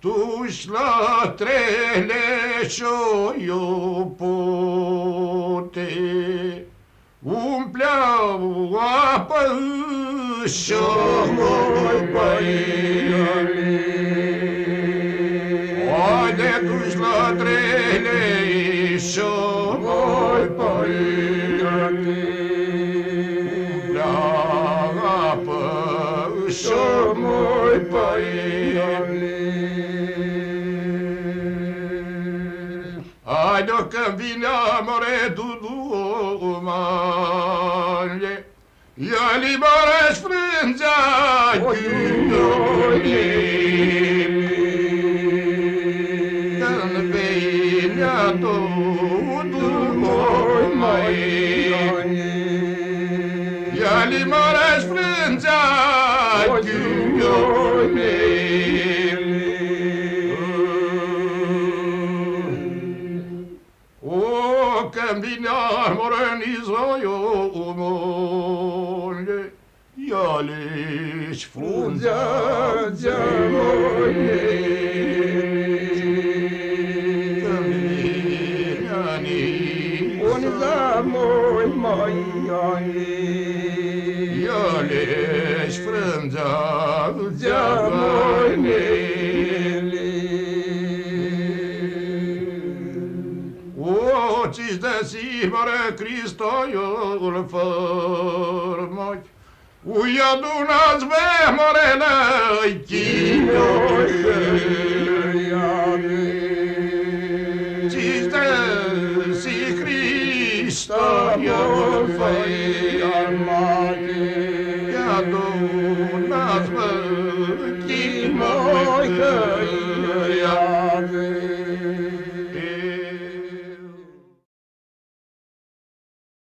Tuż la trele șoiu pote, Umpleau apă șomoi băiele. Haide tuși la trele șomoi băiele, băiale Haide că vine amore tu dumane Ia libera sprânzea ghiule Când vine tu dumane Ia libera sprânzea O, când vine morenizoiul Ia-le-și frunzea geamone Ό, Τζί, Μαρεκρίστο, Γιώργο Φαρμάκ. Ουγια, του, μα, με, μα, ε, Τζί, Κρίστο, Γιώργο Φαρμάκ. Ουγια, του, μα, ε, Κρίστο, Γιώργο Φαρμάκ. good.